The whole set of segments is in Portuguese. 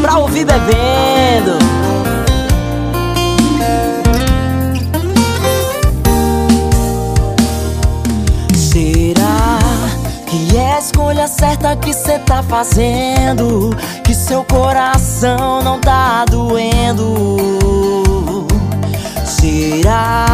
pra ouvir bebendo. Será que é a escolha certa que cê tá fazendo? Que seu coração não tá doendo? Será?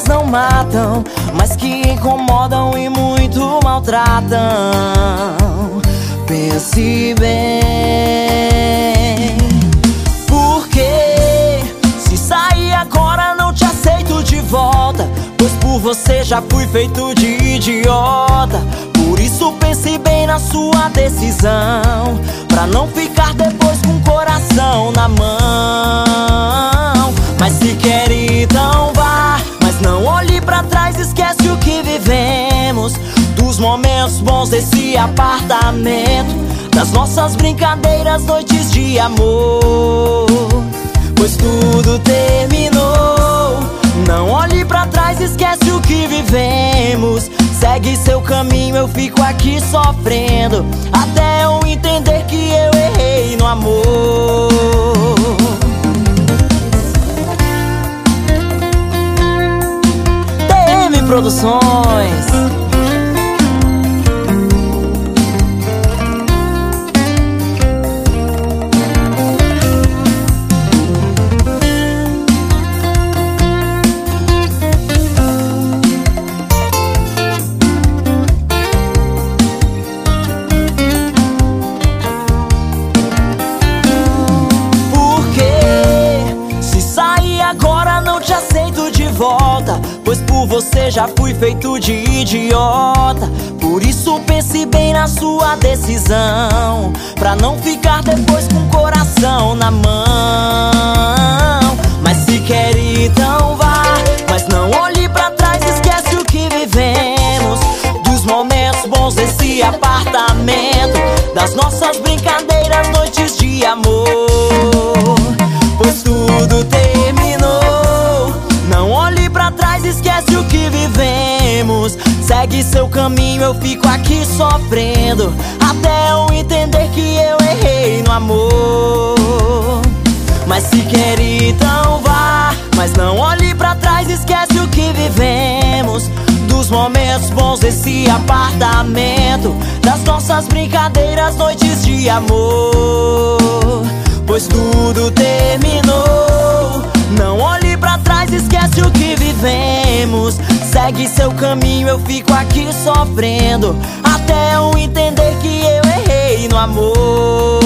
Lembranças não matam, mas que incomodam e muito maltratam. Pense bem. Porque se sair agora não te aceito de volta. Pois por você já fui feito de idiota. Por isso pense bem na sua decisão. Pra não ficar depois com o coração na mão. Momentos bons desse apartamento. Das nossas brincadeiras, noites de amor. Pois tudo terminou. Não olhe pra trás, esquece o que vivemos. Segue seu caminho, eu fico aqui sofrendo. Até eu entender que eu errei no amor. TM Produções. Volta. Pois por você já fui feito de idiota. Por isso pense bem na sua decisão. Pra não ficar depois com o coração na mão. Mas se quer ir, então vá. Mas não olhe pra trás, esquece o que vivemos. Dos momentos bons desse apartamento. Das nossas brincadeiras, noites de amor. Seu caminho, eu fico aqui sofrendo. Até eu entender que eu errei no amor. Mas se quer ir, então vá. Mas não olhe pra trás, esquece o que vivemos. Dos momentos bons desse apartamento. Das nossas brincadeiras, noites de amor. Pois tudo terminou. Segue seu caminho, eu fico aqui sofrendo. Até eu entender que eu errei no amor.